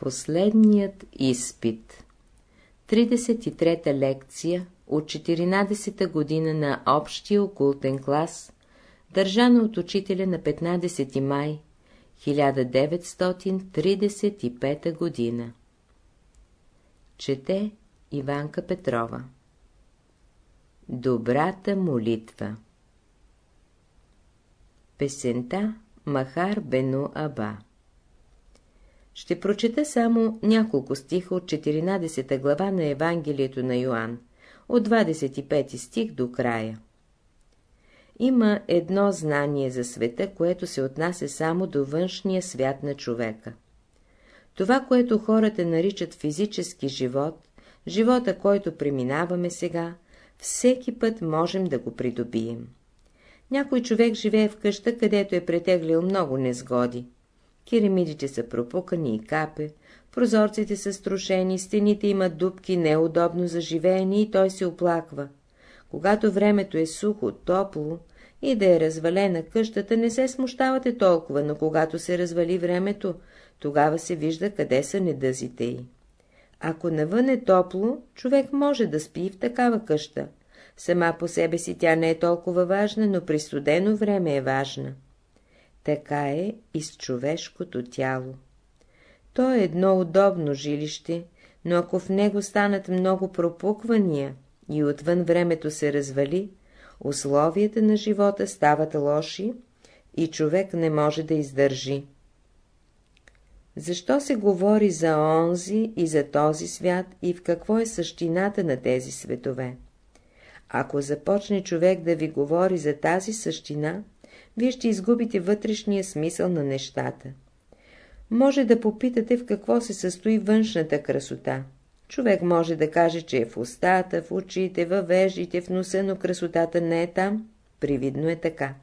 Последният изпит. 33-та лекция от 14-та година на общия окултен клас, държана от учителя на 15 май 1935 година. Чете Иванка Петрова. Добрата молитва. Песента Махар Бену Аба Ще прочета само няколко стиха от 14 глава на Евангелието на Йоанн, от 25 стих до края. Има едно знание за света, което се отнася само до външния свят на човека. Това, което хората наричат физически живот, живота, който преминаваме сега, всеки път можем да го придобием. Някой човек живее в къща, където е претеглил много незгоди. Керамидите са пропукани и капе, прозорците са струшени, стените имат дубки, неудобно за живеене и той се оплаква. Когато времето е сухо, топло и да е развалена къщата, не се смущавате толкова, но когато се развали времето, тогава се вижда къде са недъзите й. Ако навън е топло, човек може да спи в такава къща. Сама по себе си тя не е толкова важна, но при студено време е важна. Така е и с човешкото тяло. То е едно удобно жилище, но ако в него станат много пропуквания и отвън времето се развали, условията на живота стават лоши и човек не може да издържи. Защо се говори за онзи и за този свят и в какво е същината на тези светове? Ако започне човек да ви говори за тази същина, вие ще изгубите вътрешния смисъл на нещата. Може да попитате в какво се състои външната красота. Човек може да каже, че е в устата, в очите, във веждите, в носа, но красотата не е там. Привидно е така.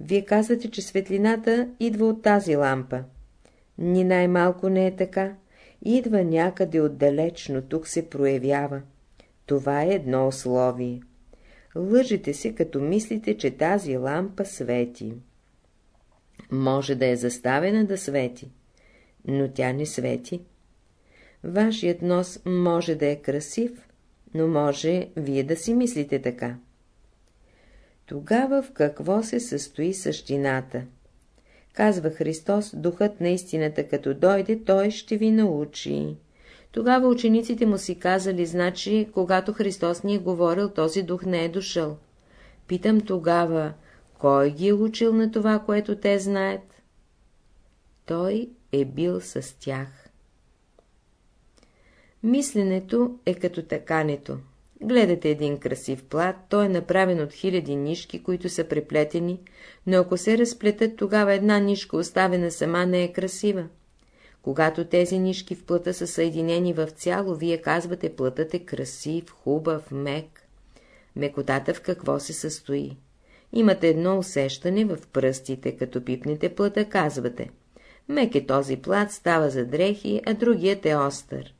Вие казвате, че светлината идва от тази лампа. Ни най-малко не е така. Идва някъде отдалечно, тук се проявява. Това е едно условие. Лъжете се, като мислите, че тази лампа свети. Може да е заставена да свети, но тя не свети. Вашият нос може да е красив, но може вие да си мислите така. Тогава в какво се състои същината? Казва Христос, духът на истината, като дойде, той ще ви научи. Тогава учениците му си казали, значи, когато Христос ни е говорил, този дух не е дошъл. Питам тогава, кой ги е учил на това, което те знаят? Той е бил с тях. Мисленето е като такането. Гледате един красив плат, той е направен от хиляди нишки, които са преплетени, но ако се разплетат, тогава една нишка, оставена сама, не е красива. Когато тези нишки в плъта са съединени в цяло, вие казвате, плътът е красив, хубав, мек. Мекотата в какво се състои? Имате едно усещане в пръстите, като пипнете плъта, казвате. Мек е този плат, става за дрехи, а другият е остър.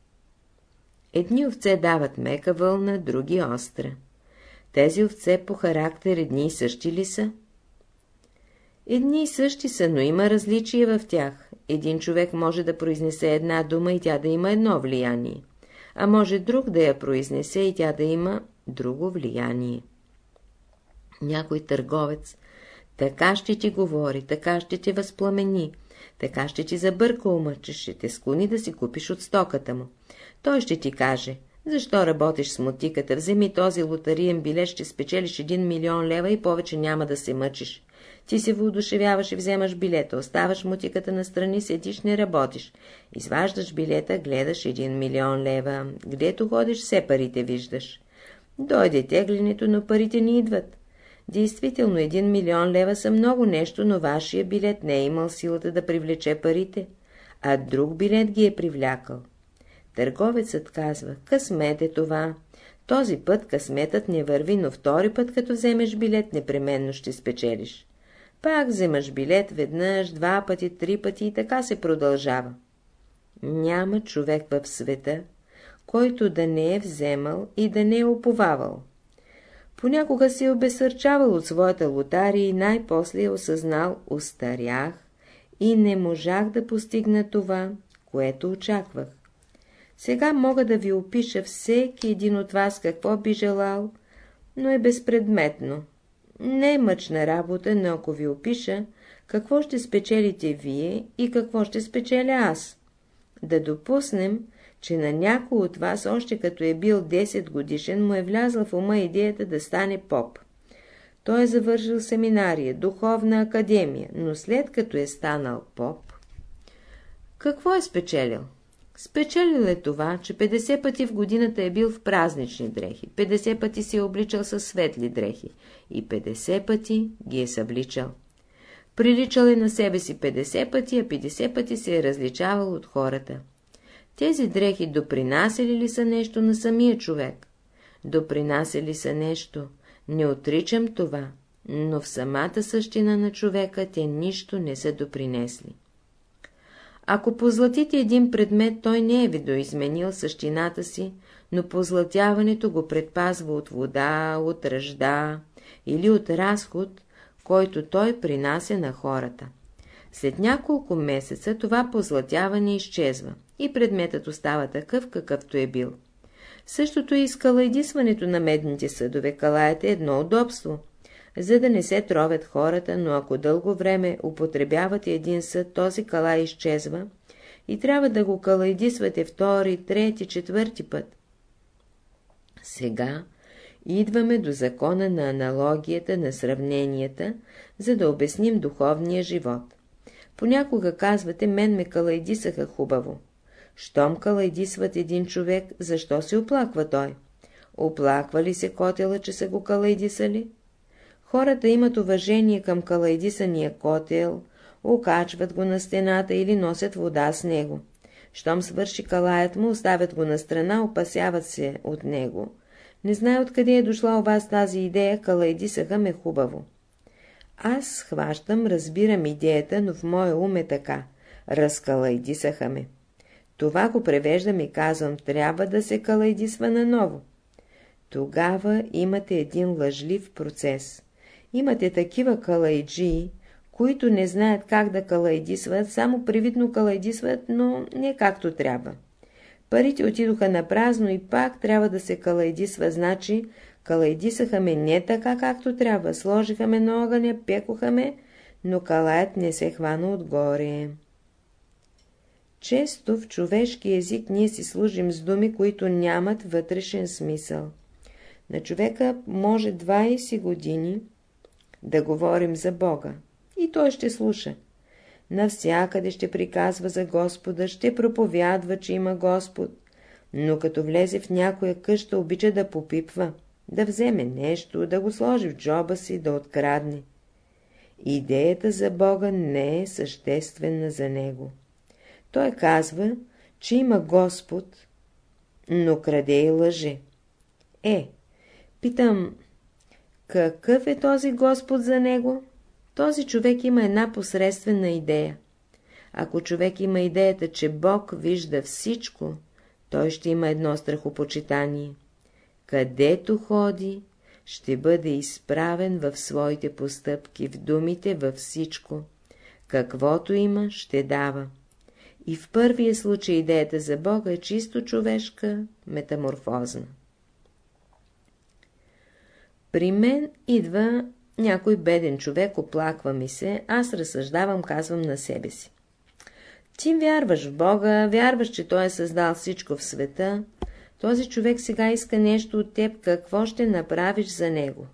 Едни овце дават мека вълна, други остра. Тези овце по характер едни и същи ли са? Едни и същи са, но има различия в тях. Един човек може да произнесе една дума и тя да има едно влияние, а може друг да я произнесе и тя да има друго влияние. Някой търговец така ще ти говори, така ще те възпламени, така ще ти забърка ума, че ще те склони да си купиш от стоката му. Той ще ти каже, защо работиш с мотиката, вземи този лотариен билет, ще спечелиш един милион лева и повече няма да се мъчиш. Ти се воодушевяваш и вземаш билета, оставаш мутиката настрани, седиш, не работиш. Изваждаш билета, гледаш един милион лева. Гдето ходиш, все парите виждаш. Дойде теглянето, но парите не идват. Действително, един милион лева са много нещо, но вашия билет не е имал силата да привлече парите, а друг билет ги е привлякал. Търговецът казва, късмет е това. Този път късметът не върви, но втори път, като вземеш билет, непременно ще спечелиш. Пак вземаш билет веднъж, два пъти, три пъти и така се продължава. Няма човек в света, който да не е вземал и да не е оповавал. Понякога се е обесърчавал от своята лотария и най-после е осъзнал, устарях и не можах да постигна това, което очаквах. Сега мога да ви опиша всеки един от вас какво би желал, но е безпредметно. Не е мъчна работа, но ако ви опиша, какво ще спечелите вие и какво ще спечеля аз. Да допуснем, че на някой от вас, още като е бил 10 годишен, му е влязла в ума идеята да стане поп. Той е завършил семинария, духовна академия, но след като е станал поп, какво е спечелил? Спечелил е това, че 50 пъти в годината е бил в празнични дрехи, 50 пъти се е обличал със светли дрехи и 50 пъти ги е събличал. Приличал е на себе си 50 пъти, а 50 пъти се е различавал от хората. Тези дрехи допринасяли ли са нещо на самия човек? Допринасяли са нещо. Не отричам това, но в самата същина на човека те нищо не са допринесли. Ако позлатите един предмет, той не е видоизменил същината си, но позлатяването го предпазва от вода, от ръжда или от разход, който той принася на хората. След няколко месеца това позлатяване изчезва и предметът остава такъв, какъвто е бил. Същото е и скалайдисването на медните съдове. Калаят е едно удобство, за да не се тровят хората, но ако дълго време употребявате един съд, този кала изчезва и трябва да го калайдисвате втори, трети, четвърти път. Сега идваме до закона на аналогията, на сравненията, за да обясним духовния живот. Понякога казвате, мен ме калайдисаха хубаво. Щом калайдисват един човек, защо се оплаква той? Оплаква ли се котела, че са го калайдисали? Хората имат уважение към калайдисания котел, окачват го на стената или носят вода с него. Щом свърши калаят му, оставят го на страна, опасяват се от него. Не знае откъде е дошла у вас тази идея, калайдисаха ме хубаво. Аз хващам, разбирам идеята, но в моя ум е така. Разкалайдисаха ме. Това го превеждам и казвам, трябва да се калайдисва наново. Тогава имате един лъжлив процес. Имате такива калайджии, които не знаят как да калайдисват, само привидно калайдисват, но не както трябва. Парите отидоха на празно и пак трябва да се калайдисва, значи калайдисаха ме не така както трябва, сложиха ме на огъня, пекоха ме, но калаят не се хвана отгоре. Често в човешки език ние си служим с думи, които нямат вътрешен смисъл. На човека може 20 години да говорим за Бога и той ще слуша. Навсякъде ще приказва за Господа, ще проповядва, че има Господ, но като влезе в някоя къща, обича да попипва, да вземе нещо, да го сложи в джоба си, да открадне. Идеята за Бога не е съществена за него. Той казва, че има Господ, но краде и лъже. Е, питам, какъв е този Господ за него? Този човек има една посредствена идея. Ако човек има идеята, че Бог вижда всичко, той ще има едно страхопочитание. Където ходи, ще бъде изправен в своите постъпки, в думите, във всичко. Каквото има, ще дава. И в първия случай идеята за Бога е чисто човешка, метаморфозна. При мен идва някой беден човек, оплаква ми се, аз разсъждавам, казвам на себе си. Ти вярваш в Бога, вярваш, че Той е създал всичко в света. Този човек сега иска нещо от теб, какво ще направиш за него?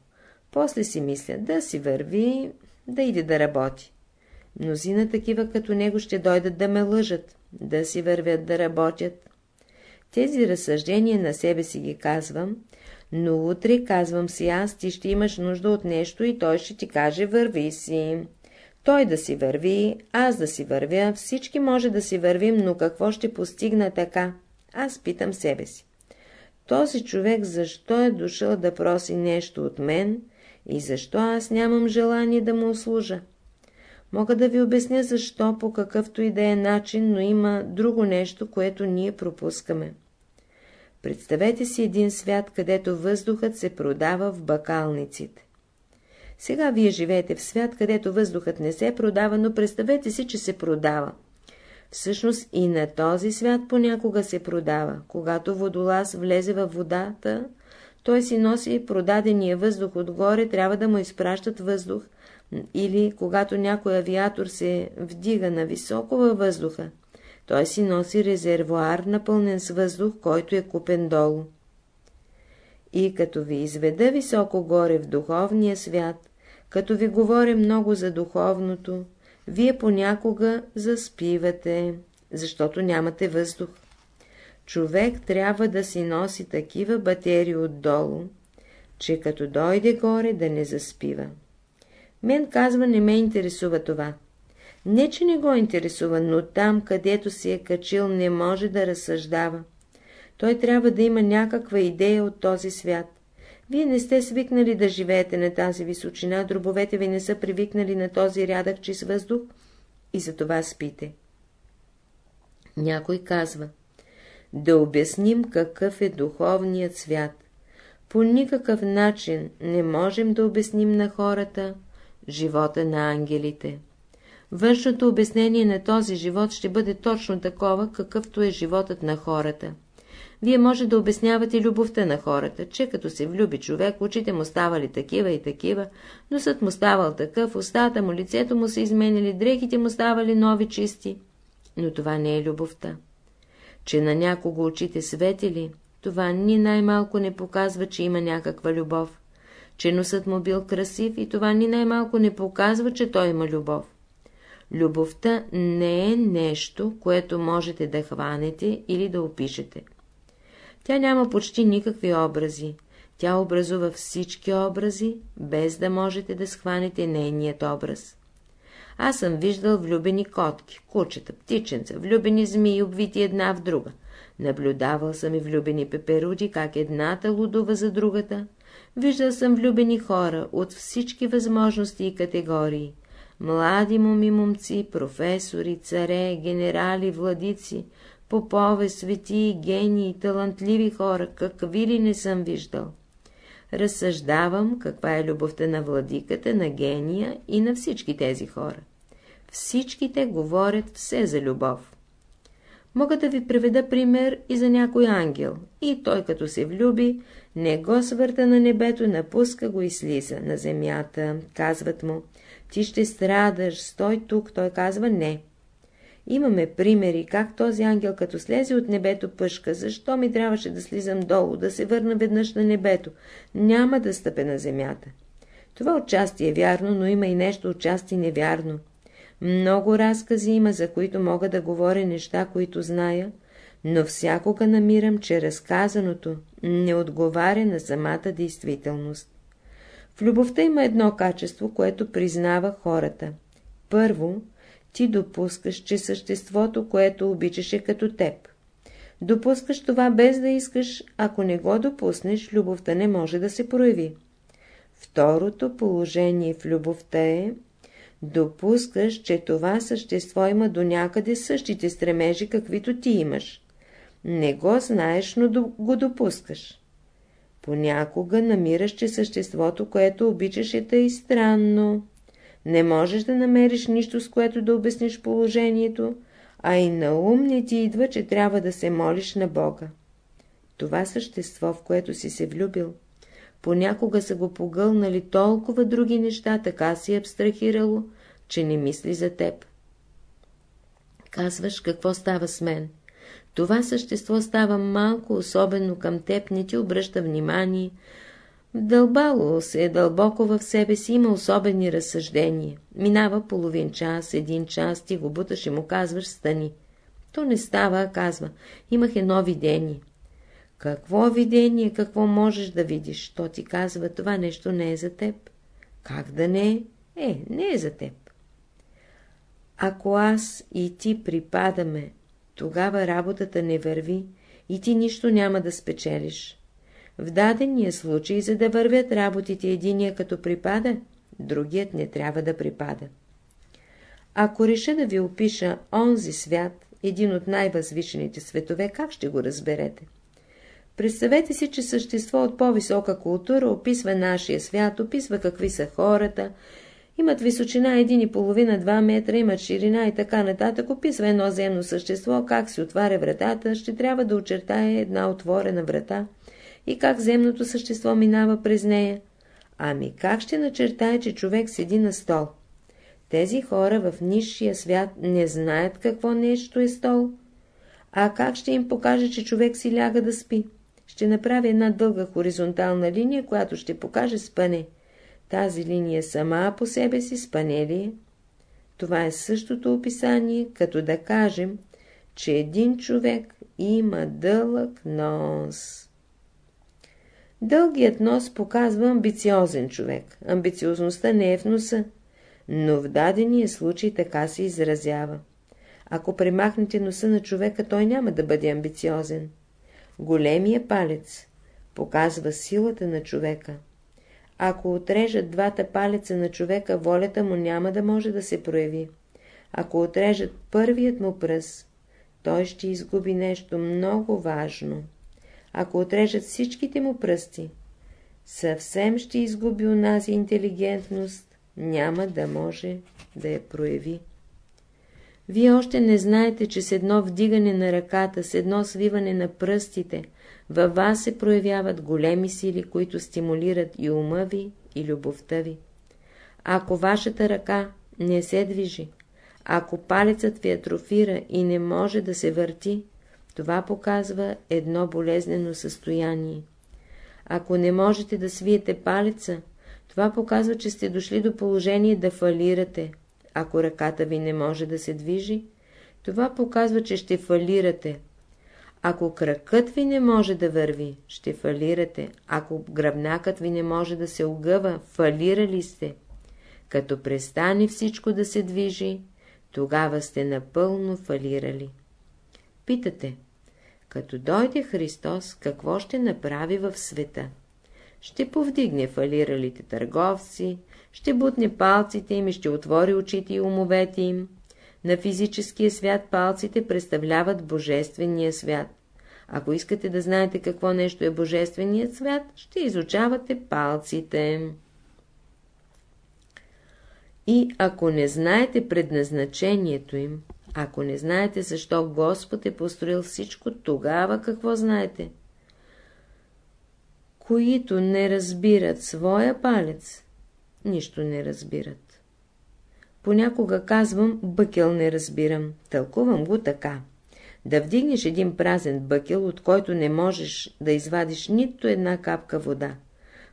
После си мисля, да си върви, да иде да работи. Мнозина такива като него ще дойдат да ме лъжат, да си вървят да работят. Тези разсъждения на себе си ги казвам, но утре, казвам си аз, ти ще имаш нужда от нещо и той ще ти каже върви си. Той да си върви, аз да си вървя, всички може да си вървим, но какво ще постигна така? Аз питам себе си. Този човек защо е дошъл да проси нещо от мен и защо аз нямам желание да му услужа? Мога да ви обясня защо по какъвто и да е начин, но има друго нещо, което ние пропускаме. Представете си един свят, където въздухът се продава в бакалниците. Сега вие живеете в свят, където въздухът не се продава, но представете си, че се продава. Всъщност и на този свят понякога се продава. Когато водолаз влезе във водата, той си носи продадения въздух отгоре, трябва да му изпращат въздух, или когато някой авиатор се вдига на високо във въздуха, той си носи резервуар, напълнен с въздух, който е купен долу. И като ви изведа високо горе в духовния свят, като ви говоря много за духовното, вие понякога заспивате, защото нямате въздух. Човек трябва да си носи такива батерии отдолу, че като дойде горе да не заспива. Мен казва, не ме интересува това. Не, че не го интересува, но там, където си е качил, не може да разсъждава. Той трябва да има някаква идея от този свят. Вие не сте свикнали да живеете на тази височина, дробовете ви не са привикнали на този рядък чист въздух и за това спите. Някой казва, да обясним какъв е духовният свят. По никакъв начин не можем да обясним на хората живота на ангелите. Външното обяснение на този живот ще бъде точно такова, какъвто е животът на хората. Вие може да обяснявате любовта на хората, че като се влюби човек, очите му ставали такива и такива, носът му ставал такъв, устата му, лицето му се изменили, дрехите му ставали нови чисти. Но това не е любовта. Че на някого очите светили, това ни най-малко не показва, че има някаква любов. Че носът му бил красив и това ни най-малко не показва, че той има любов. Любовта не е нещо, което можете да хванете или да опишете. Тя няма почти никакви образи. Тя образува всички образи, без да можете да схванете нейният образ. Аз съм виждал влюбени котки, кучета, птиченца, влюбени змии, обвити една в друга. Наблюдавал съм и влюбени пеперуди, как едната лудува за другата. Виждал съм влюбени хора от всички възможности и категории. Млади моми момци, професори, царе, генерали, владици, попове, свети, гении, талантливи хора, какви ли не съм виждал. Разсъждавам каква е любовта на владиката, на гения и на всички тези хора. Всичките говорят все за любов. Мога да ви приведа пример и за някой ангел, и той като се влюби, не го свърта на небето, напуска го и слиза на земята. Казват му, ти ще страдаш, стой тук, той казва не. Имаме примери, как този ангел, като слезе от небето пъшка, защо ми трябваше да слизам долу, да се върна веднъж на небето, няма да стъпе на земята. Това отчасти е вярно, но има и нещо отчасти невярно. Много разкази има, за които мога да говоря неща, които зная, но всякога намирам, че разказаното не отговаря на самата действителност. В любовта има едно качество, което признава хората. Първо, ти допускаш, че съществото, което обичаш е като теб. Допускаш това без да искаш, ако не го допуснеш, любовта не може да се прояви. Второто положение в любовта е, допускаш, че това същество има до някъде същите стремежи, каквито ти имаш. Не го знаеш, но го допускаш. Понякога намираш, че съществото, което обичаш е тъй странно, не можеш да намериш нищо, с което да обясниш положението, а и на ум не ти идва, че трябва да се молиш на Бога. Това същество, в което си се влюбил, понякога са го погълнали толкова други неща, така си абстрахирало, че не мисли за теб. Казваш, какво става с мен? Това същество става малко, особено към теб, не ти обръща внимание, Вдълбало се е дълбоко в себе си, има особени разсъждения. Минава половин час, един час, ти го буташ и му казваш стани. То не става, казва, имах едно видение. Какво видение, какво можеш да видиш? То ти казва, това нещо не е за теб. Как да не е? Е, не е за теб. Ако аз и ти припадаме, тогава работата не върви и ти нищо няма да спечелиш. В дадения случай, за да вървят работите единия като припада, другият не трябва да припада. Ако реша да ви опиша онзи свят, един от най-възвишените светове, как ще го разберете? Представете си, че същество от по-висока култура описва нашия свят, описва какви са хората Имат височина 1,5-2 метра, имат ширина и така нататък. Описва едно земно същество, как се отваря вратата, ще трябва да очертае една отворена врата и как земното същество минава през нея. Ами как ще начертае, че човек седи на стол? Тези хора в низшия свят не знаят какво нещо е стол. А как ще им покаже, че човек си ляга да спи? Ще направи една дълга хоризонтална линия, която ще покаже спане. Тази линия сама по себе си спане ли е? Това е същото описание, като да кажем, че един човек има дълъг нос. Дългият нос показва амбициозен човек. Амбициозността не е в носа, но в дадения случай така се изразява. Ако премахнете носа на човека, той няма да бъде амбициозен. Големия палец показва силата на човека. Ако отрежат двата палеца на човека, волята му няма да може да се прояви. Ако отрежат първият му пръст, той ще изгуби нещо много важно. Ако отрежат всичките му пръсти, съвсем ще изгуби унази интелигентност, няма да може да я прояви. Вие още не знаете, че с едно вдигане на ръката, с едно свиване на пръстите, във вас се проявяват големи сили, които стимулират и ума ви, и любовта ви. Ако вашата ръка не се движи, ако палецът ви атрофира и не може да се върти, това показва едно болезнено състояние. Ако не можете да свиете палеца, това показва, че сте дошли до положение да фалирате. Ако ръката ви не може да се движи, това показва, че ще фалирате. Ако кракът ви не може да върви, ще фалирате. Ако гръбнакът ви не може да се огъва, фалирали сте. Като престане всичко да се движи, тогава сте напълно фалирали. Питате, като дойде Христос, какво ще направи в света? Ще повдигне фалиралите търговци, ще бутне палците им и ще отвори очите и умовете им. На физическия свят палците представляват Божествения свят. Ако искате да знаете какво нещо е Божественият свят, ще изучавате палците. И ако не знаете предназначението им, ако не знаете защо Господ е построил всичко, тогава какво знаете? Които не разбират своя палец, нищо не разбират. Понякога казвам, бъкел не разбирам, тълкувам го така. Да вдигнеш един празен бъкел, от който не можеш да извадиш нито една капка вода.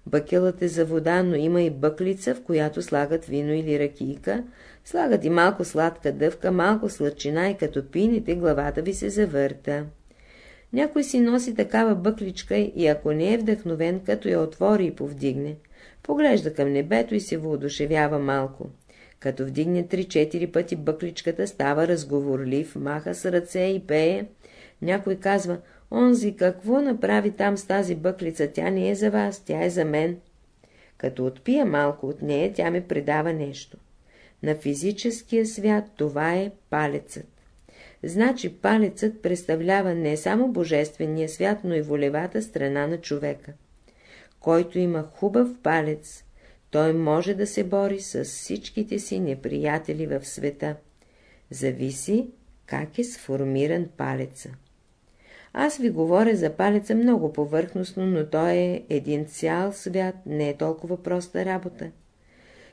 Бъкелът е за вода, но има и бъклица, в която слагат вино или ракийка, слагат и малко сладка дъвка, малко сладчина и като пинете, главата ви се завърта. Някой си носи такава бъкличка и ако не е вдъхновен, като я отвори и повдигне, поглежда към небето и се воодушевява малко. Като вдигне три-четири пъти бъкличката, става разговорлив, маха с ръце и пее. Някой казва, онзи какво направи там с тази бъклица, тя не е за вас, тя е за мен. Като отпия малко от нея, тя ми предава нещо. На физическия свят това е палецът. Значи палецът представлява не само божествения свят, но и волевата страна на човека. Който има хубав палец, той може да се бори с всичките си неприятели в света. Зависи как е сформиран палеца. Аз ви говоря за палеца много повърхностно, но той е един цял свят, не е толкова проста работа.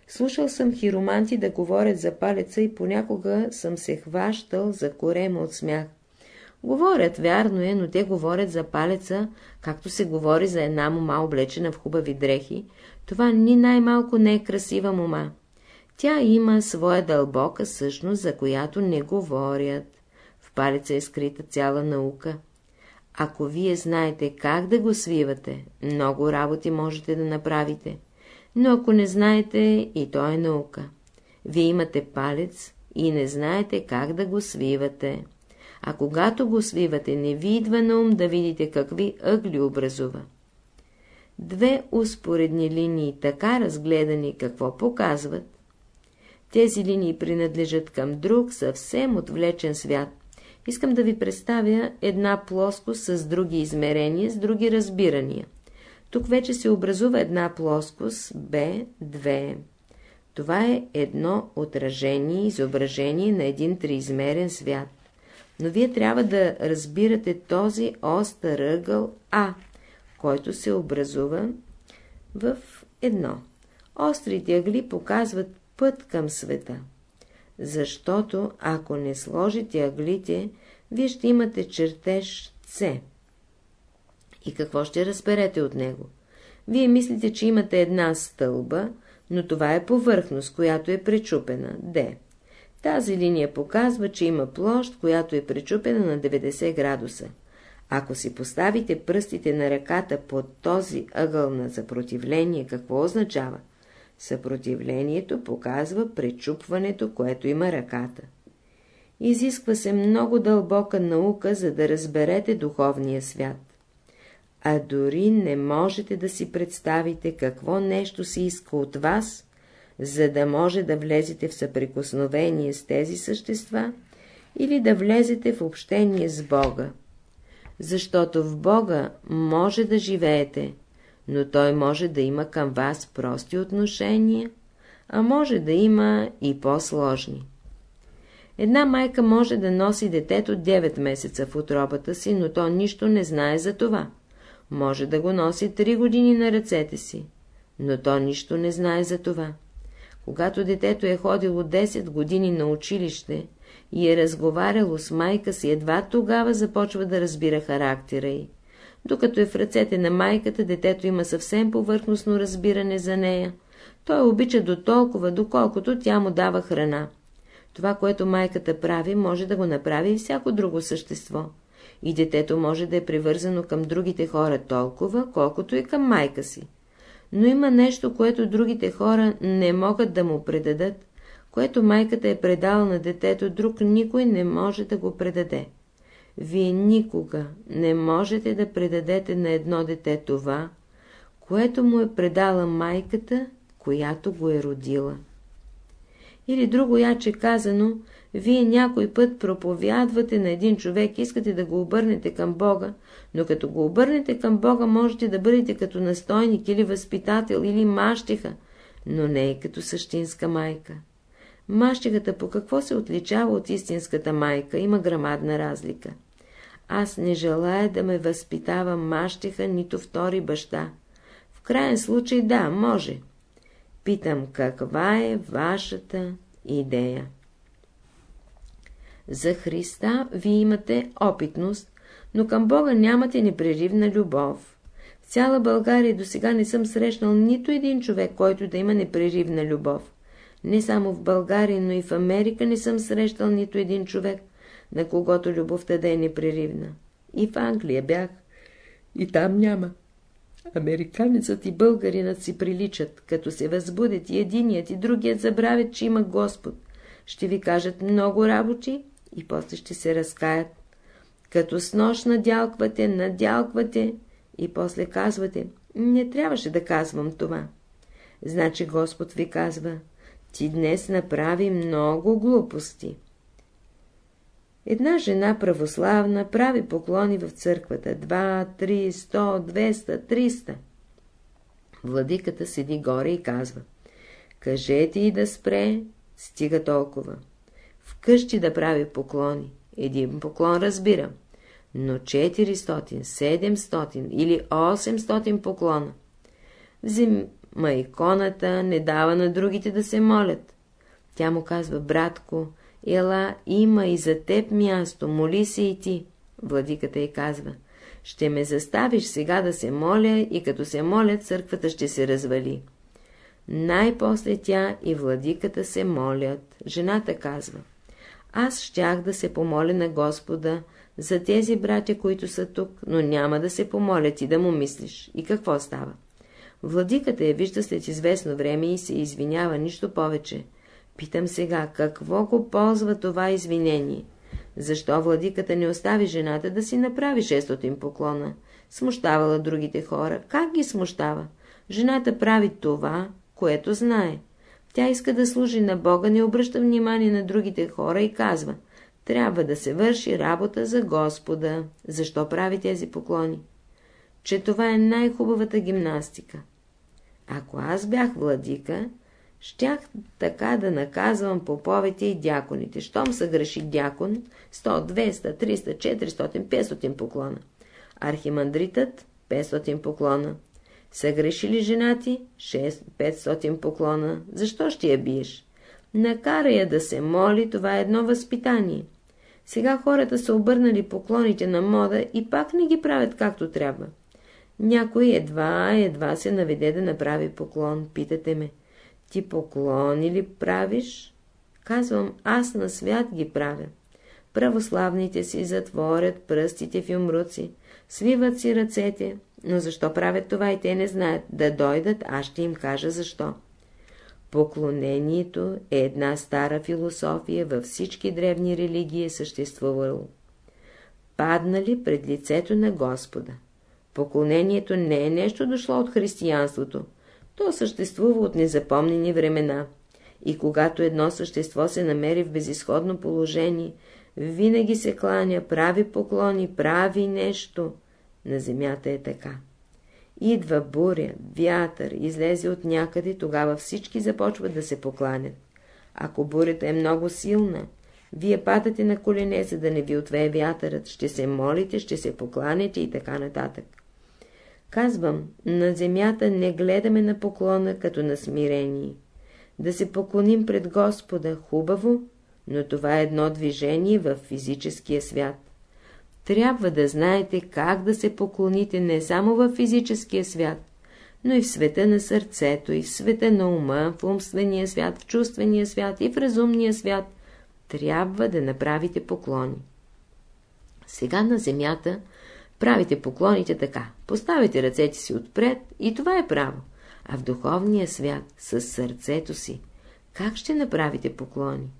Слушал съм хироманти да говорят за палеца и понякога съм се хващал за корема от смях. Говорят, вярно е, но те говорят за палеца, както се говори за една мома облечена в хубави дрехи. Това ни най-малко не е красива мома. Тя има своя дълбока същност, за която не говорят. В палеца е скрита цяла наука. Ако вие знаете как да го свивате, много работи можете да направите. Но ако не знаете, и то е наука. Вие имате палец и не знаете как да го свивате а когато го свивате, не ви идва на ум да видите какви ъгли образува. Две успоредни линии, така разгледани, какво показват? Тези линии принадлежат към друг, съвсем отвлечен свят. Искам да ви представя една плоскост с други измерения, с други разбирания. Тук вече се образува една плоскост, B2. Това е едно отражение, изображение на един триизмерен свят. Но вие трябва да разбирате този остър ъгъл А, който се образува в едно. Острите ъгли показват път към света. Защото, ако не сложите ъглите, вие ще имате чертеж С. И какво ще разберете от него? Вие мислите, че имате една стълба, но това е повърхност, която е пречупена, Д. Тази линия показва, че има площ, която е пречупена на 90 градуса. Ако си поставите пръстите на ръката под този ъгъл на съпротивление, какво означава? Съпротивлението показва пречупването, което има ръката. Изисква се много дълбока наука, за да разберете духовния свят. А дори не можете да си представите какво нещо се иска от вас, за да може да влезете в съприкосновение с тези същества или да влезете в общение с Бога. Защото в Бога може да живеете, но Той може да има към вас прости отношения, а може да има и по-сложни. Една майка може да носи детето 9 месеца в отробата си, но то нищо не знае за това. Може да го носи 3 години на ръцете си, но то нищо не знае за това. Когато детето е ходило 10 години на училище и е разговаряло с майка си, едва тогава започва да разбира характера й. Докато е в ръцете на майката, детето има съвсем повърхностно разбиране за нея. Той обича до толкова, доколкото тя му дава храна. Това, което майката прави, може да го направи и всяко друго същество. И детето може да е привързано към другите хора толкова, колкото и към майка си. Но има нещо, което другите хора не могат да му предадат, което майката е предала на детето, друг никой не може да го предаде. Вие никога не можете да предадете на едно дете това, което му е предала майката, която го е родила. Или друго яче казано, вие някой път проповядвате на един човек, искате да го обърнете към Бога, но като го обърнете към Бога, можете да бъдете като настойник или възпитател или мащиха, но не и като същинска майка. Мащихата по какво се отличава от истинската майка, има грамадна разлика. Аз не желая да ме възпитава мащиха, нито втори баща. В крайен случай да, може. Питам, каква е вашата идея? За Христа вие имате опитност, но към Бога нямате непреривна любов. В цяла България до сега не съм срещнал нито един човек, който да има непреривна любов. Не само в България, но и в Америка не съм срещал нито един човек, на когото любовта да е непреривна. И в Англия бях. И там няма. Американецът и българинът си приличат, като се възбудят и единият и другият забравят, че има Господ. Ще ви кажат много работи и после ще се разкаят. Като с нощ надялквате, надялквате и после казвате, не трябваше да казвам това. Значи Господ ви казва, ти днес направи много глупости. Една жена православна прави поклони в църквата. Два, три, сто, двеста, триста. Владиката седи горе и казва. Кажете и да спре, стига толкова. Вкъщи да прави поклони. Един поклон разбира. Но 400, 700 или 800 поклона. Взима иконата, не дава на другите да се молят. Тя му казва, братко, Ела, има и за теб място, моли се и ти. Владиката й казва, ще ме заставиш сега да се моля и като се моля, църквата ще се развали. Най-после тя и владиката се молят. Жената казва, аз щях да се помоля на Господа за тези братя, които са тук, но няма да се помоля ти да му мислиш. И какво става? Владиката я вижда след известно време и се извинява нищо повече. Питам сега, какво го ползва това извинение? Защо владиката не остави жената да си направи 600 поклона? Смущавала другите хора. Как ги смущава? Жената прави това, което знае. Тя иска да служи на Бога, не обръща внимание на другите хора и казва, трябва да се върши работа за Господа. Защо прави тези поклони? Че това е най-хубавата гимнастика. Ако аз бях владика, щях така да наказвам поповете и дяконите. Щом са греши дякон, 100, 200, 300, 400, 500 поклона. Архимандритът 500 поклона. Са грешили женати 6, 500 поклона. Защо ще я биеш? Накара я да се моли, това е едно възпитание. Сега хората са обърнали поклоните на мода и пак не ги правят както трябва. Някой едва, едва се наведе да направи поклон. Питате ме, ти поклони ли правиш? Казвам, аз на свят ги правя. Православните си затворят пръстите в юмруци, свиват си ръцете, но защо правят това и те не знаят? Да дойдат, аз ще им кажа защо. Поклонението е една стара философия, във всички древни религии е съществувало. Паднали пред лицето на Господа. Поклонението не е нещо дошло от християнството. То съществува от незапомнени времена. И когато едно същество се намери в безисходно положение, винаги се кланя, прави поклони, прави нещо. На земята е така. Идва буря, вятър, излезе от някъде, тогава всички започват да се покланят. Ако бурята е много силна, вие падате на колене, за да не ви отвее вятърът, ще се молите, ще се покланяте и така нататък. Казвам, на земята не гледаме на поклона като на смирение. Да се поклоним пред Господа хубаво, но това е едно движение в физическия свят. Трябва да знаете как да се поклоните не само в физическия свят, но и в света на сърцето, и в света на ума, в умствения свят, в чувствения свят и в разумния свят. Трябва да направите поклони. Сега на земята правите поклоните така. Поставите ръцете си отпред и това е право. А в духовния свят, с сърцето си, как ще направите поклони?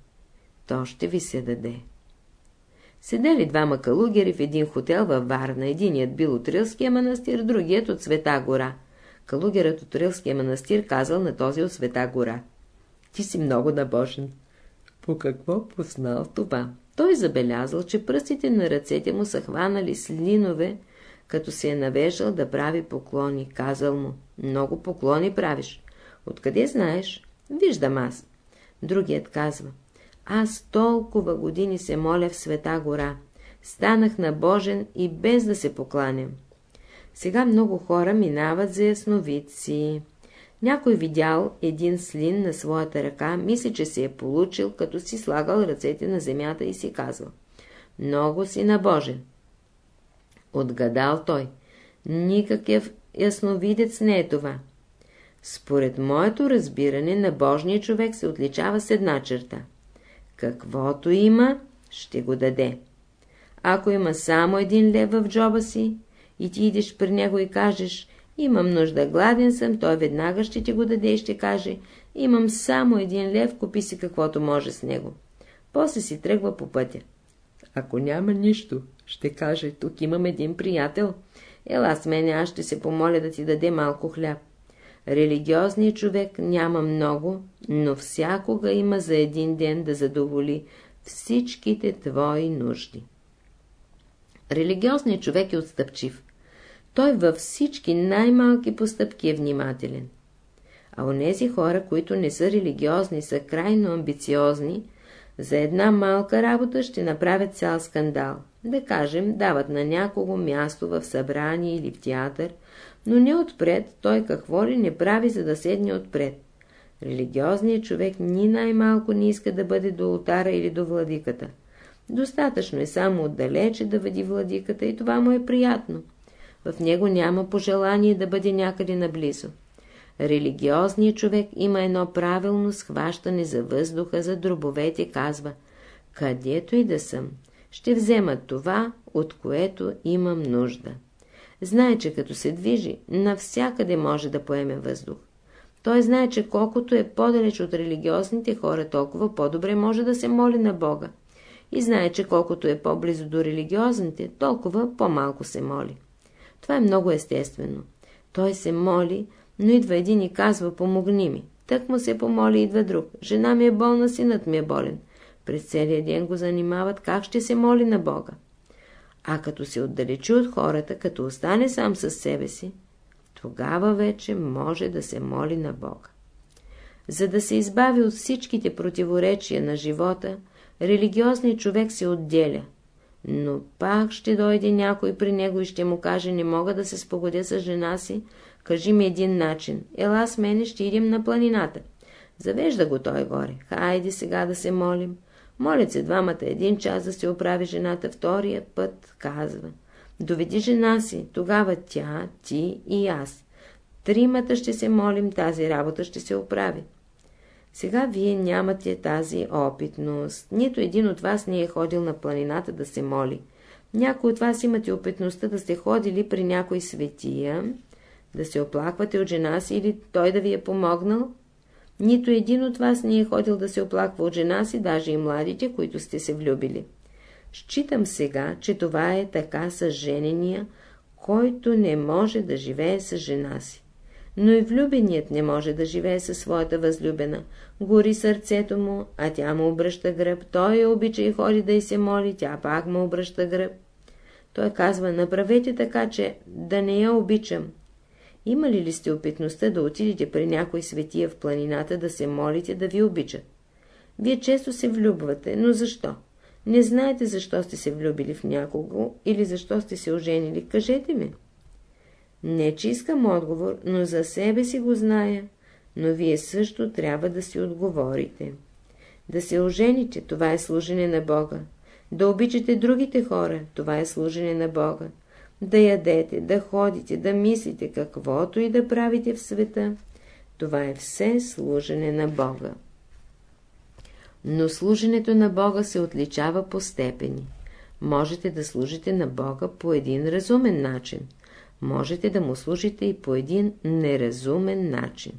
То ще ви се даде. Седели двама калугери в един хотел във Варна. Единият бил от Рилския манастир, другият от Света гора. Калугерът от Рилския манастир казал на този от Света гора. Ти си много набожен. По какво познал това? Той забелязал, че пръстите на ръцете му са хванали слинове, като се е навеждал да прави поклони. Казал му, много поклони правиш. Откъде знаеш? Виждам аз. Другият казва, аз толкова години се моля в света гора. Станах набожен и без да се покланям. Сега много хора минават за ясновидци. Някой видял един слин на своята ръка, мисли, че се е получил, като си слагал ръцете на земята и си казва. Много си набожен. Отгадал той. Никакъв ясновидец не е това. Според моето разбиране, набожният човек се отличава с една черта. Каквото има, ще го даде. Ако има само един лев в джоба си и ти идеш при него и кажеш имам нужда, гладен съм, той веднага ще ти го даде и ще каже имам само един лев, купи си каквото може с него. После си тръгва по пътя. Ако няма нищо, ще каже, тук имам един приятел. Ела с мене, аз ще се помоля да ти даде малко хляб. Религиозният човек няма много, но всякога има за един ден да задоволи всичките твои нужди. Религиозният човек е отстъпчив. Той във всички най-малки постъпки е внимателен. А онези хора, които не са религиозни, са крайно амбициозни, за една малка работа ще направят цял скандал. Да кажем, дават на някого място в събрание или в театър, но не отпред, той какво ли не прави, за да седне отпред. Религиозният човек ни най-малко не иска да бъде до ултара или до владиката. Достатъчно е само отдалече да въди владиката и това му е приятно. В него няма пожелание да бъде някъде наблизо. Религиозният човек има едно правилно схващане за въздуха, за дробовете, казва, където и да съм, ще взема това, от което имам нужда. Знае, че като се движи, навсякъде може да поеме въздух. Той знае, че колкото е по-далеч от религиозните хора, толкова по-добре може да се моли на Бога. И знае, че колкото е по-близо до религиозните, толкова по-малко се моли. Това е много естествено. Той се моли, но идва един и казва, помогни ми. Тък му се помоли, идва друг. Жена ми е болна, синът ми е болен. През целия ден го занимават как ще се моли на Бога. А като се отдалечи от хората, като остане сам със себе си, тогава вече може да се моли на Бога. За да се избави от всичките противоречия на живота, религиозният човек се отделя. Но пак ще дойде някой при него и ще му каже, не мога да се спогодя с жена си, кажи ми един начин, ела с мене, ще идем на планината. Завежда го той горе, хайде сега да се молим. Молят се двамата един час да се оправи жената, втория път казва. Доведи жена си, тогава тя, ти и аз. Тримата ще се молим, тази работа ще се оправи. Сега вие нямате тази опитност. Нито един от вас не е ходил на планината да се моли. Някой от вас имате опитността да сте ходили при някой светия, да се оплаквате от жена си или той да ви е помогнал. Нито един от вас не е ходил да се оплаква от жена си, даже и младите, които сте се влюбили. Считам сега, че това е така с женения, който не може да живее с жена си. Но и влюбеният не може да живее със своята възлюбена. Гори сърцето му, а тя му обръща гръб. Той я обича и ходи да й се моли, тя пак му обръща гръб. Той казва, направете така, че да не я обичам. Имали ли сте опитността да отидете при някой светия в планината да се молите да ви обичат? Вие често се влюбвате, но защо? Не знаете защо сте се влюбили в някого или защо сте се оженили. Кажете ми. Не, че искам отговор, но за себе си го зная, но вие също трябва да си отговорите. Да се ожените, това е служене на Бога. Да обичате другите хора, това е служене на Бога. Да ядете, да ходите, да мислите каквото и да правите в света, това е все служене на Бога. Но служенето на Бога се отличава по степени. Можете да служите на Бога по един разумен начин – можете да му служите и по един неразумен начин.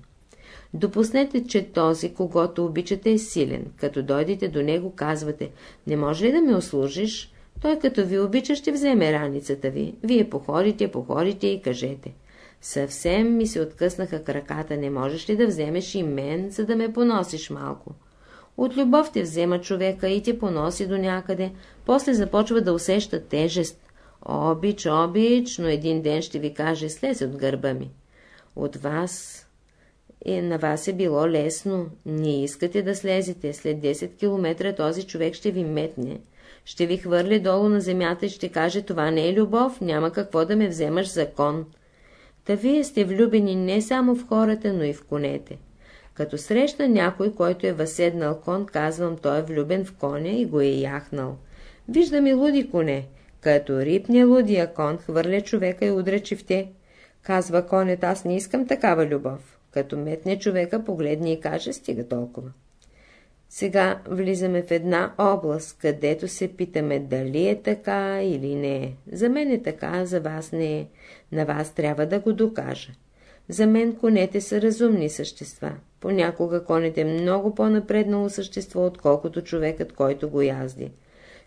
Допуснете, че този, когато обичате, е силен. Като дойдете до него, казвате, не може ли да ме услужиш? Той като ви обича, ще вземе раницата ви. Вие походите, походите и кажете. Съвсем ми се откъснаха краката, не можеш ли да вземеш и мен, за да ме поносиш малко? От любов те взема човека и те поноси до някъде, после започва да усеща тежест, Обич, обич, но един ден ще ви каже, слезе от гърба ми. От вас е, на вас е било лесно. Не искате да слезете. След 10 км този човек ще ви метне. Ще ви хвърли долу на земята и ще каже, това не е любов, няма какво да ме вземаш закон. Та вие сте влюбени не само в хората, но и в конете. Като среща някой, който е възседнал кон, казвам, той е влюбен в коня и го е яхнал. Виждам и луди коне. Като рипне лудия кон, хвърля човека и удря чифте. Казва конет, аз не искам такава любов. Като метне човека, погледне и каже, стига толкова. Сега влизаме в една област, където се питаме дали е така или не е. За мен е така, за вас не е. На вас трябва да го докажа. За мен конете са разумни същества. Понякога конете е много по-напреднало същество, отколкото човекът, който го язди.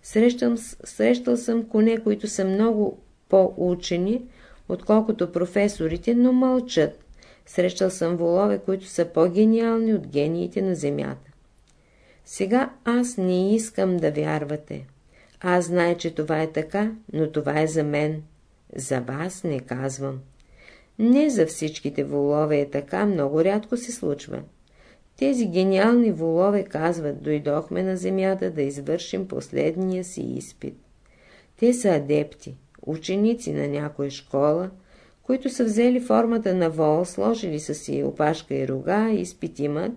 Срещам, срещал съм коне, които са много по-учени, отколкото професорите, но мълчат. Срещал съм волове, които са по-гениални от гениите на земята. Сега аз не искам да вярвате. Аз знае, че това е така, но това е за мен. За вас не казвам. Не за всичките волове е така, много рядко се случва. Тези гениални волове казват, дойдохме на земята да извършим последния си изпит. Те са адепти, ученици на някоя школа, които са взели формата на вол, сложили са си опашка и рога, изпит имат,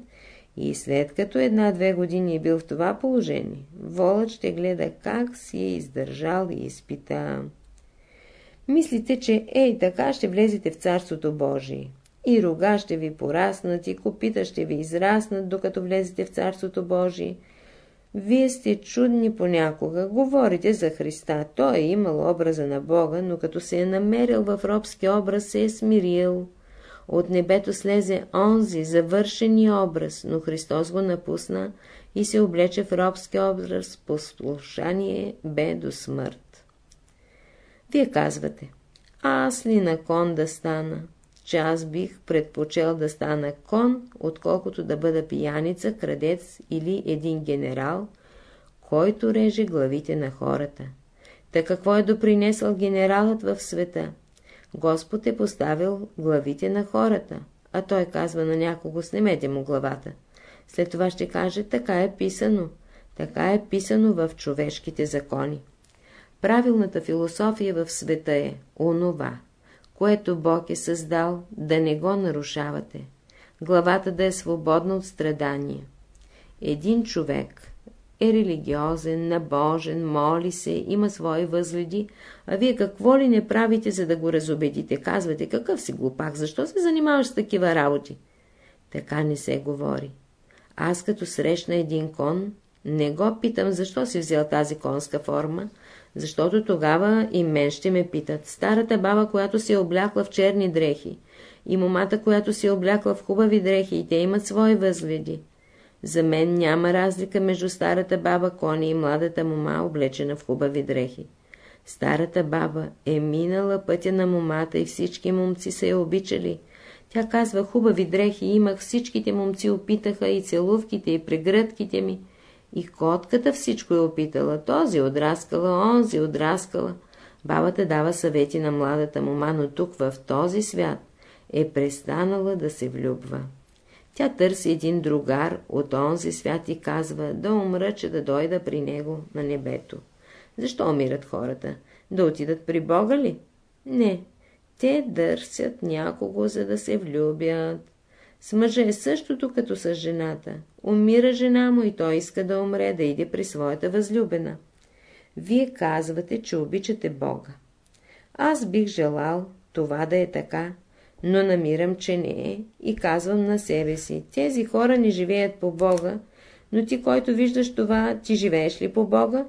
и след като една-две години е бил в това положение, волът ще гледа как си е издържал и изпита. Мислите, че ей така ще влезете в Царството Божие. И рога ще ви пораснат, и копита ще ви израснат, докато влезете в Царството Божие. Вие сте чудни понякога, говорите за Христа. Той е имал образа на Бога, но като се е намерил в робски образ, се е смирил. От небето слезе онзи, завършени образ, но Христос го напусна и се облече в робски образ, послушание бе до смърт. Вие казвате, аз ли на кон да стана? Че аз бих предпочел да стана кон, отколкото да бъда пияница, крадец или един генерал, който реже главите на хората. Та какво е допринесъл генералът в света? Господ е поставил главите на хората, а той казва на някого, снемете му главата. След това ще каже, така е писано, така е писано в човешките закони. Правилната философия в света е онова, което Бог е създал, да не го нарушавате. Главата да е свободна от страдания. Един човек е религиозен, набожен, моли се, има свои възгледи, а вие какво ли не правите, за да го разобедите? Казвате, какъв си глупак, защо се занимаваш с такива работи? Така не се говори. Аз като срещна един кон, не го питам, защо си взел тази конска форма, защото тогава и мен ще ме питат. Старата баба, която се е облякла в черни дрехи, и момата, която се облякла в хубави дрехи, и те имат свои възгледи. За мен няма разлика между старата баба Кони и младата мома, облечена в хубави дрехи. Старата баба е минала пътя на момата и всички момци са я обичали. Тя казва, хубави дрехи имах, всичките момци опитаха и целувките, и прегръдките ми. И котката всичко е опитала, този отраскала, онзи отраскала. Бабата дава съвети на младата мома, но тук в този свят е престанала да се влюбва. Тя търси един другар от онзи свят и казва да умра, че да дойда при него на небето. Защо умират хората? Да отидат при Бога ли? Не. Те дърсят някого, за да се влюбят. С мъжа е същото като с жената. Умира жена му и той иска да умре, да иде при своята възлюбена. Вие казвате, че обичате Бога. Аз бих желал това да е така, но намирам, че не е и казвам на себе си, тези хора не живеят по Бога, но ти, който виждаш това, ти живееш ли по Бога?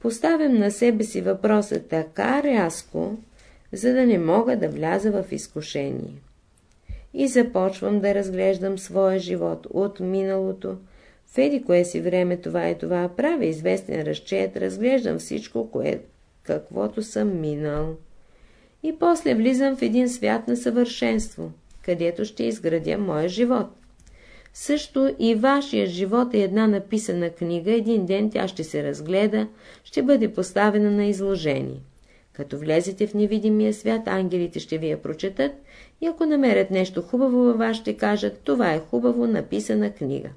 Поставям на себе си въпроса така рязко, за да не мога да вляза в изкушение. И започвам да разглеждам своя живот от миналото. В еди кое си време това и това правя известен разчет, разглеждам всичко, кое, каквото съм минал и после влизам в един свят на съвършенство, където ще изградя моя живот. Също и вашия живот е една написана книга, един ден тя ще се разгледа, ще бъде поставена на изложение. Като влезете в невидимия свят, ангелите ще ви я прочетат и ако намерят нещо хубаво във вас, ще кажат, това е хубаво написана книга.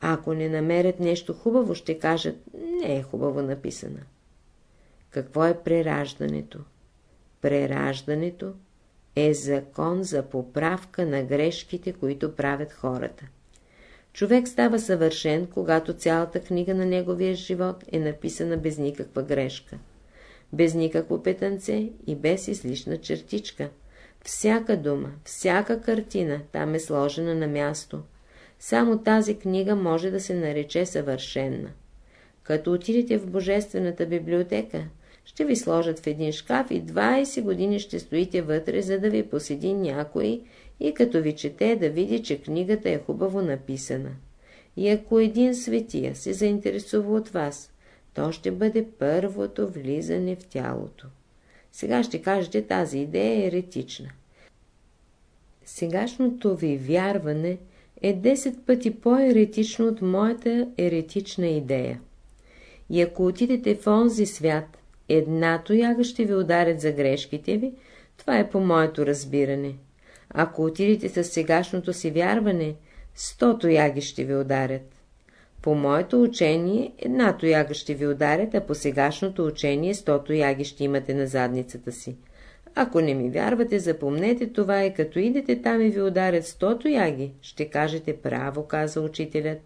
А ако не намерят нещо хубаво, ще кажат, не е хубаво написана. Какво е прераждането? Прераждането е закон за поправка на грешките, които правят хората. Човек става съвършен, когато цялата книга на неговия живот е написана без никаква грешка, без никакво петънце и без излишна чертичка. Всяка дума, всяка картина там е сложена на място. Само тази книга може да се нарече съвършенна. Като отидете в Божествената библиотека, ще ви сложат в един шкаф и 20 години ще стоите вътре, за да ви поседи някой и като ви чете да види, че книгата е хубаво написана. И ако един светия се заинтересува от вас, то ще бъде първото влизане в тялото. Сега ще кажете, тази идея е еретична. Сегашното ви вярване е 10 пъти по-еретично от моята еретична идея. И ако отидете в онзи свят, Една тояга ще ви ударят за грешките ви, това е по моето разбиране. Ако отидете с сегашното си вярване, сто тояги ще ви ударят. По моето учение, една тояга ще ви ударят, а по сегашното учение, сто тояги ще имате на задницата си. Ако не ми вярвате, запомнете това и като идете там и ви ударят сто тояги, ще кажете право, каза учителят.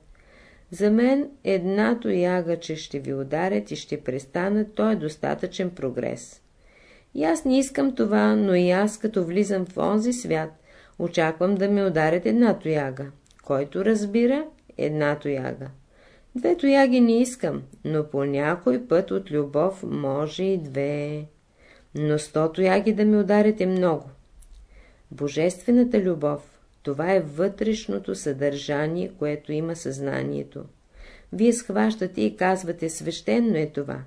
За мен една тояга, че ще ви ударят и ще престанат, то е достатъчен прогрес. И аз не искам това, но и аз, като влизам в онзи свят, очаквам да ми ударят една тояга. Който разбира, една тояга. Две тояги не искам, но по някой път от любов може и две. Но сто тояги да ми ударят е много. Божествената любов това е вътрешното съдържание, което има съзнанието. Вие схващате и казвате, свещено е това.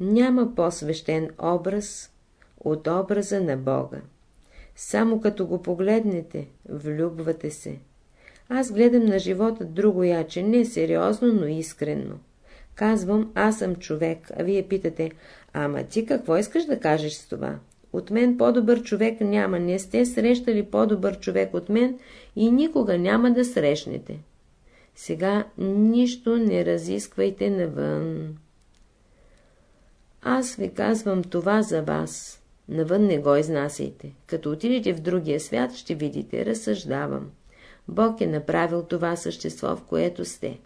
Няма по-свещен образ от образа на Бога. Само като го погледнете, влюбвате се. Аз гледам на живота друго яче, не сериозно, но искрено. Казвам, аз съм човек, а вие питате, ама ти какво искаш да кажеш с това? от мен по-добър човек няма, не сте срещали по-добър човек от мен и никога няма да срещнете. Сега нищо не разисквайте навън. Аз ви казвам това за вас. Навън не го изнасяйте. Като отидете в другия свят, ще видите, разсъждавам. Бог е направил това същество, в което сте.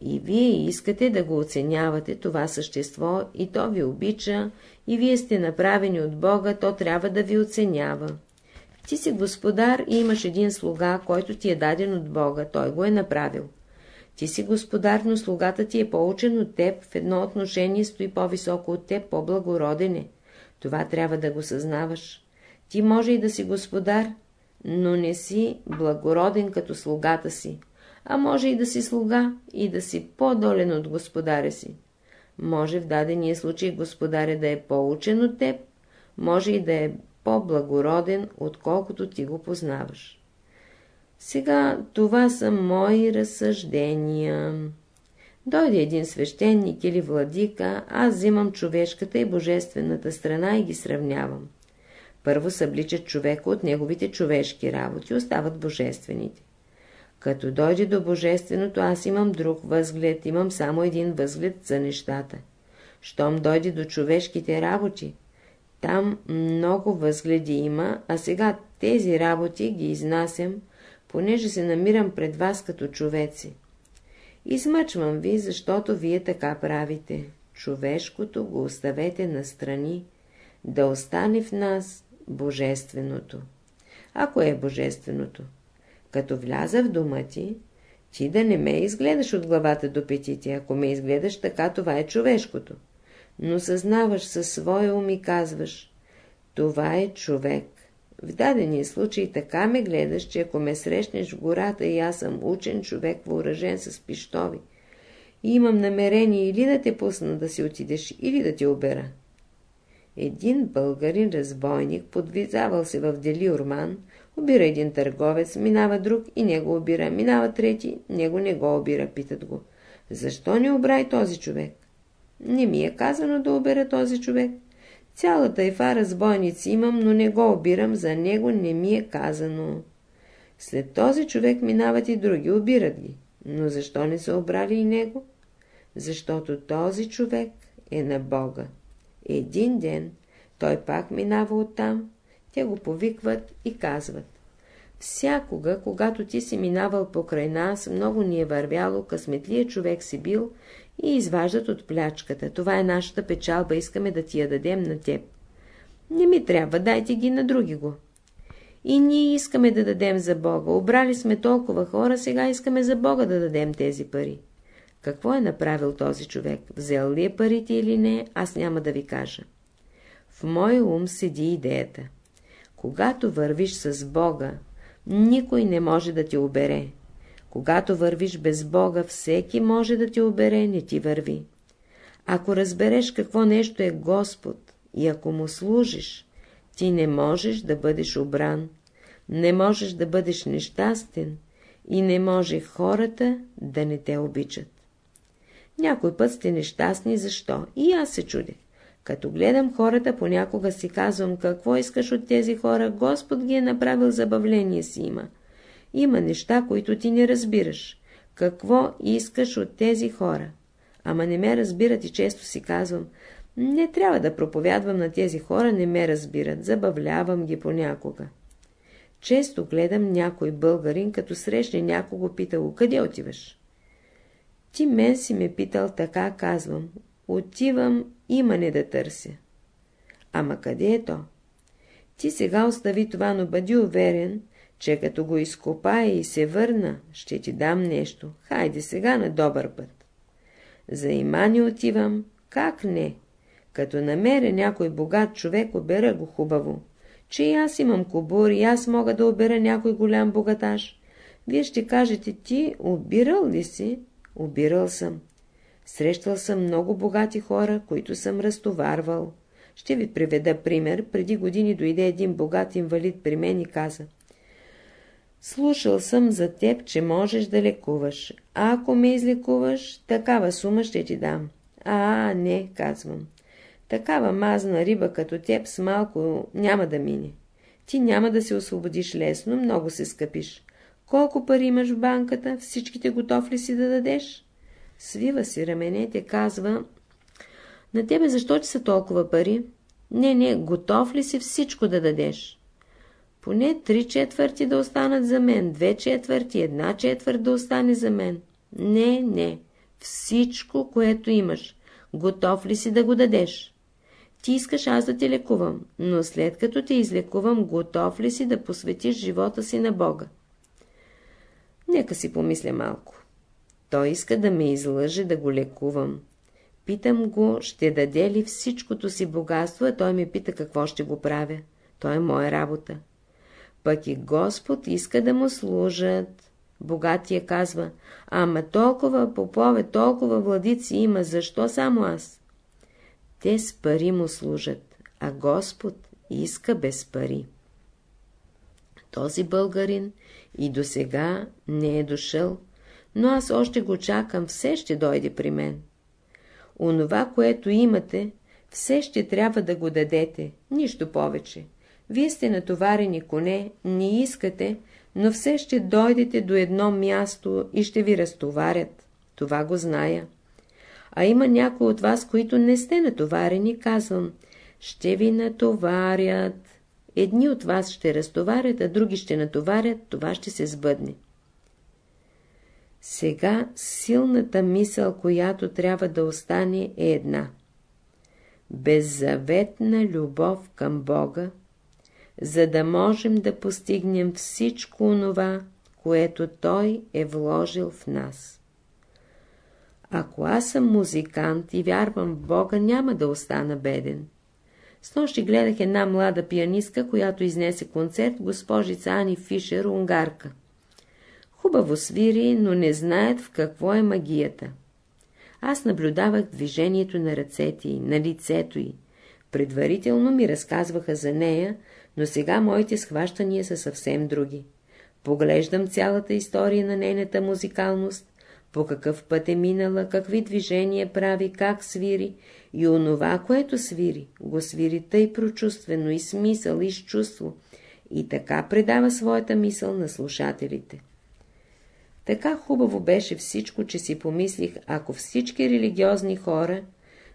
И вие искате да го оценявате, това същество, и то ви обича, и вие сте направени от Бога, то трябва да ви оценява. Ти си господар и имаш един слуга, който ти е даден от Бога, той го е направил. Ти си господар, но слугата ти е по-учен от теб, в едно отношение стои по-високо от теб, по-благороден е. Това трябва да го съзнаваш. Ти може и да си господар, но не си благороден като слугата си, а може и да си слуга и да си по-долен от господаря си. Може в дадения случай господаря да е по-учен от теб, може и да е по-благороден, отколкото ти го познаваш. Сега това са мои разсъждения. Дойде един свещеник или владика, аз взимам човешката и божествената страна и ги сравнявам. Първо събличат човека от неговите човешки работи, остават божествените. Като дойде до божественото, аз имам друг възглед, имам само един възглед за нещата. Щом дойде до човешките работи, там много възгледи има, а сега тези работи ги изнасям, понеже се намирам пред вас като човеци. Измъчвам ви, защото вие така правите. Човешкото го оставете настрани, да остане в нас Божественото. Ако е Божественото, като вляза в дома ти, ти да не ме изгледаш от главата до петите, ако ме изгледаш така, това е човешкото. Но съзнаваш със своя ум и казваш, това е човек. В дадения случай така ме гледаш, че ако ме срещнеш в гората и аз съм учен човек, въоръжен с пиштови, и имам намерение или да те пусна да си отидеш, или да те обера. Един българин разбойник, подвизавал се в Дели Урман, обира един търговец, минава друг и него обира, минава трети, него не го обира, питат го. Защо не обрай този човек? Не ми е казано да обера този човек. Цялата ефа разбойници имам, но не го обирам, за него не ми е казано. След този човек минават и други, обират ги. Но защо не са обрали и него? Защото този човек е на Бога. Един ден той пак минава оттам, те го повикват и казват. Всякога, когато ти си минавал покрай нас, много ни е вървяло, късметлия човек си бил и изваждат от плячката. Това е нашата печалба, искаме да ти я дадем на теб. Не ми трябва, дайте ги на други го. И ние искаме да дадем за Бога. Обрали сме толкова хора, сега искаме за Бога да дадем тези пари. Какво е направил този човек? Взел ли е парите или не, аз няма да ви кажа. В моя ум седи идеята. Когато вървиш с Бога, никой не може да ти обере. Когато вървиш без Бога, всеки може да ти обере, не ти върви. Ако разбереш какво нещо е Господ и ако му служиш, ти не можеш да бъдеш обран, не можеш да бъдеш нещастен и не може хората да не те обичат. Някой път сте нещастни, защо? И аз се чудя. Като гледам хората, понякога си казвам, какво искаш от тези хора, Господ ги е направил забавление си има. Има неща, които ти не разбираш. Какво искаш от тези хора? Ама не ме разбират и често си казвам, не трябва да проповядвам на тези хора, не ме разбират, забавлявам ги понякога. Често гледам някой българин, като срещне някого, пита го, къде отиваш? Ти мен си ме питал, така казвам. Отивам, имане да търся. Ама къде е то? Ти сега остави това, но бъди уверен, че като го изкопая и се върна, ще ти дам нещо. Хайде сега на добър път. За имане отивам, как не? Като намеря някой богат човек, обера го хубаво. Че и аз имам кобур, и аз мога да обера някой голям богатаж. Вие ще кажете, ти обирал ли си? Обирал съм. Срещал съм много богати хора, които съм разтоварвал. Ще ви приведа пример. Преди години дойде един богат инвалид при мен и каза Слушал съм за теб, че можеш да лекуваш. А ако ме излекуваш, такава сума ще ти дам. А, не, казвам. Такава мазна риба като теб с малко няма да мине. Ти няма да се освободиш лесно, много се скъпиш. Колко пари имаш в банката, всичките готов ли си да дадеш? Свива си раменете, казва, на тебе защо ти са толкова пари? Не, не, готов ли си всичко да дадеш? Поне три четвърти да останат за мен, две четвърти, една четвърт да остане за мен. Не, не, всичко, което имаш, готов ли си да го дадеш? Ти искаш аз да те лекувам, но след като те излекувам, готов ли си да посветиш живота си на Бога? Нека си помисля малко. Той иска да ме излъже да го лекувам. Питам го, ще даде ли всичкото си богатство, а той ме пита какво ще го правя. Той е моя работа. Пък и Господ иска да му служат. Богатия казва, ама толкова попове, толкова владици има, защо само аз? Те с пари му служат, а Господ иска без пари. Този българин и до сега не е дошъл, но аз още го чакам, все ще дойде при мен. Онова, което имате, все ще трябва да го дадете, нищо повече. Вие сте натоварени коне, не искате, но все ще дойдете до едно място и ще ви разтоварят. Това го зная. А има някои от вас, които не сте натоварени, казвам, ще ви натоварят. Едни от вас ще разтоварят, а други ще натоварят, това ще се сбъдне. Сега силната мисъл, която трябва да остане е една. Беззаветна любов към Бога, за да можем да постигнем всичко онова, което Той е вложил в нас. Ако аз съм музикант и вярвам в Бога, няма да остана беден. С нощи гледах една млада пианистка, която изнесе концерт госпожица Ани Фишер, унгарка. Хубаво свири, но не знаят в какво е магията. Аз наблюдавах движението на ръцете й, на лицето й. Предварително ми разказваха за нея, но сега моите схващания са съвсем други. Поглеждам цялата история на нейната музикалност, по какъв път е минала, какви движения прави, как свири и онова, което свири, го свири тъй прочувствено и смисъл, и с чувство, и така предава своята мисъл на слушателите. Така хубаво беше всичко, че си помислих, ако всички религиозни хора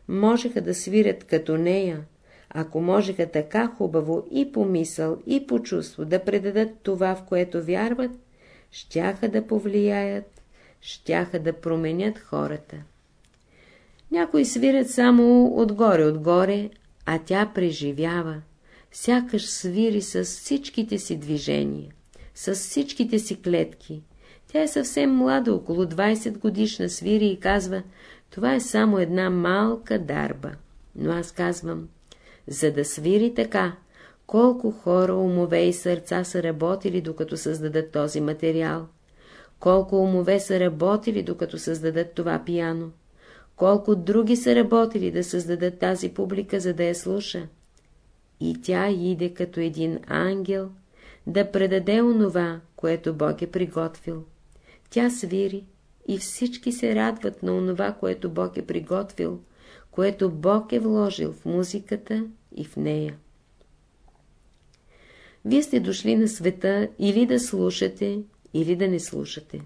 можеха да свирят като нея, ако можеха така хубаво и по мисъл, и по чувство да предадат това, в което вярват, щяха да повлияят, щяха да променят хората. Някои свирят само отгоре-отгоре, а тя преживява, сякаш свири с всичките си движения, с всичките си клетки, тя е съвсем млада, около 20 годишна, свири и казва, това е само една малка дарба. Но аз казвам, за да свири така, колко хора, умове и сърца са работили, докато създадат този материал, колко умове са работили, докато създадат това пияно, колко други са работили да създадат тази публика, за да я слуша. И тя иде като един ангел да предаде онова, което Бог е приготвил. Тя свири и всички се радват на онова, което Бог е приготвил, което Бог е вложил в музиката и в нея. Вие сте дошли на света или да слушате, или да не слушате.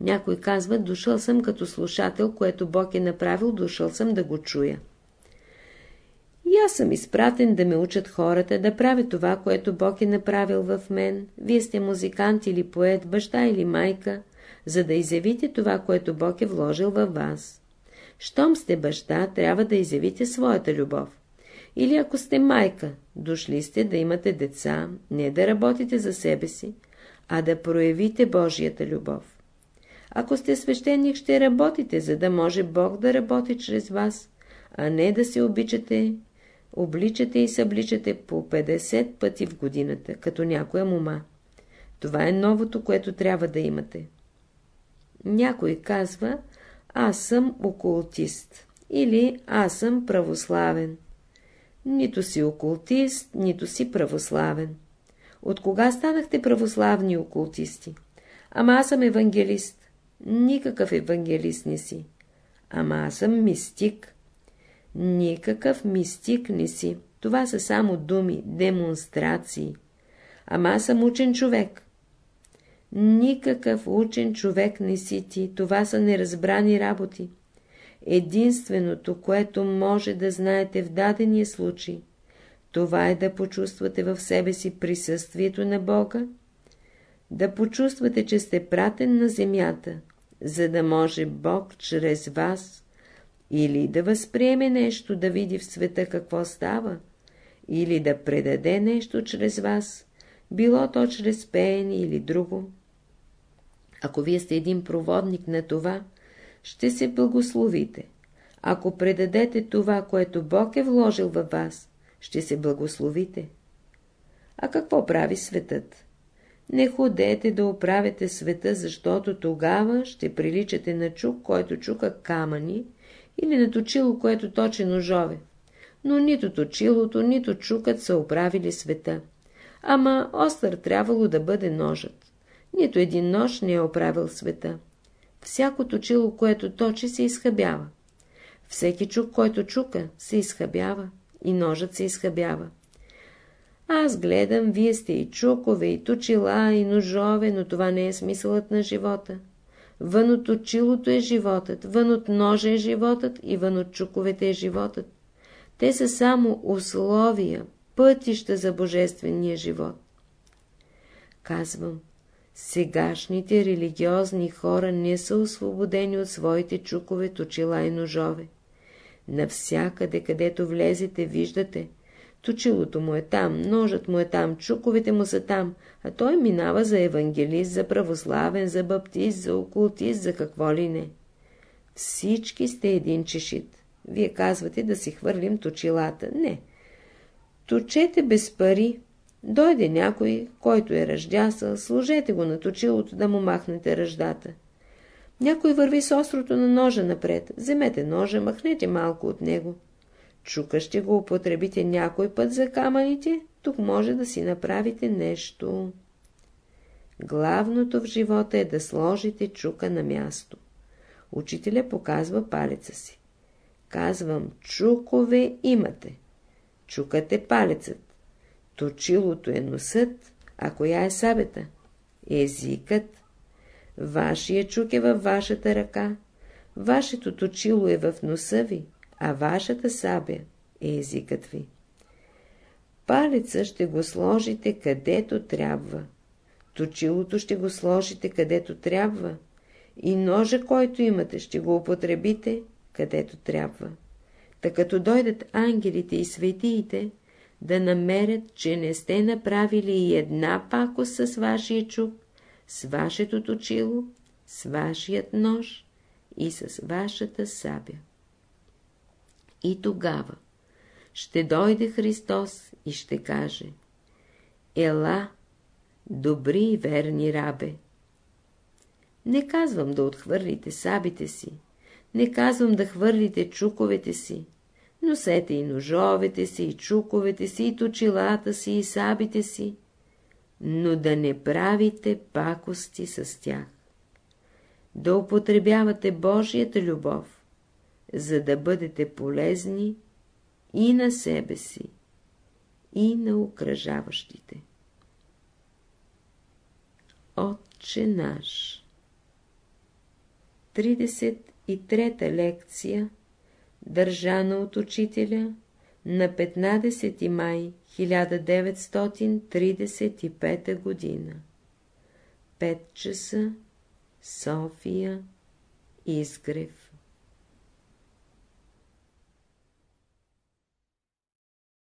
Някой казва, дошъл съм като слушател, което Бог е направил, дошъл съм да го чуя. И аз съм изпратен да ме учат хората да правя това, което Бог е направил в мен. Вие сте музикант или поет, баща или майка, за да изявите това, което Бог е вложил във вас. Щом сте баща, трябва да изявите своята любов. Или ако сте майка, дошли сте да имате деца, не да работите за себе си, а да проявите Божията любов. Ако сте свещеник, ще работите, за да може Бог да работи чрез вас, а не да се обичате обличате и събличате по 50 пъти в годината, като някоя мума. Това е новото, което трябва да имате. Някой казва, аз съм окултист или аз съм православен. Нито си окултист, нито си православен. От кога станахте православни окултисти? Ама аз съм евангелист. Никакъв евангелист не си. Ама аз съм мистик. Никакъв мистик не си. Това са само думи, демонстрации. Ама аз съм учен човек. Никакъв учен човек не си ти. Това са неразбрани работи. Единственото, което може да знаете в дадения случай, това е да почувствате в себе си присъствието на Бога, да почувствате, че сте пратен на земята, за да може Бог чрез вас или да възприеме нещо, да види в света какво става, или да предаде нещо чрез вас, било то чрез пеене или друго. Ако вие сте един проводник на това, ще се благословите. Ако предадете това, което Бог е вложил във вас, ще се благословите. А какво прави светът? Не ходете да оправите света, защото тогава ще приличате на чук, който чука камъни, или на точило, което точи ножове. Но нито точилото, нито чукът са оправили света. Ама остър трябвало да бъде ножът. Нито един нож не е оправил света. Всяко точило, което точи, се изхъбява. Всеки чук, който чука, се изхъбява и ножът се изхъбява. Аз гледам, вие сте и чукове, и точила, и ножове, но това не е смисълът на живота. Вън от очилото е животът, вън от ножа е животът и вън от чуковете е животът. Те са само условия, пътища за божествения живот. Казвам, сегашните религиозни хора не са освободени от своите чукове, точила и ножове. Навсякъде, където влезете, виждате, точилото му е там, ножът му е там, чуковете му са там, а той минава за евангелист, за православен, за баптист, за окултист, за какво ли не. Всички сте един чешит. Вие казвате да си хвърлим точилата. Не. Точете без пари. Дойде някой, който е ръждясъл, сложете го на точилото да му махнете ръждата. Някой върви с острото на ножа напред. Вземете ножа, махнете малко от него. Чука ще го употребите някой път за камъните, тук може да си направите нещо. Главното в живота е да сложите чука на място. Учителя показва палеца си. Казвам, чукове имате. Чукът е палецът. Точилото е носът, а коя е сабета? Езикът. Вашия чук е във вашата ръка. Вашето точило е в носа ви, а вашата сабя е езикът ви. Палеца ще го сложите където трябва. Точилото ще го сложите където трябва. И ножа, който имате, ще го употребите където трябва. Та като дойдат ангелите и светиите, да намерят, че не сте направили и една пакост с вашия чук, с вашето точило, с вашият нож и с вашата сабя. И тогава ще дойде Христос и ще каже Ела, добри и верни рабе. Не казвам да отхвърлите сабите си, не казвам да хвърлите чуковете си, носете и ножовете си, и чуковете си, и точилата си, и сабите си, но да не правите пакости с тях. Да употребявате Божията любов, за да бъдете полезни и на себе си, и на окръжаващите. Отче наш 33-та лекция, държана от учителя на 15 май 1935 година. 5 часа, София, Изгрев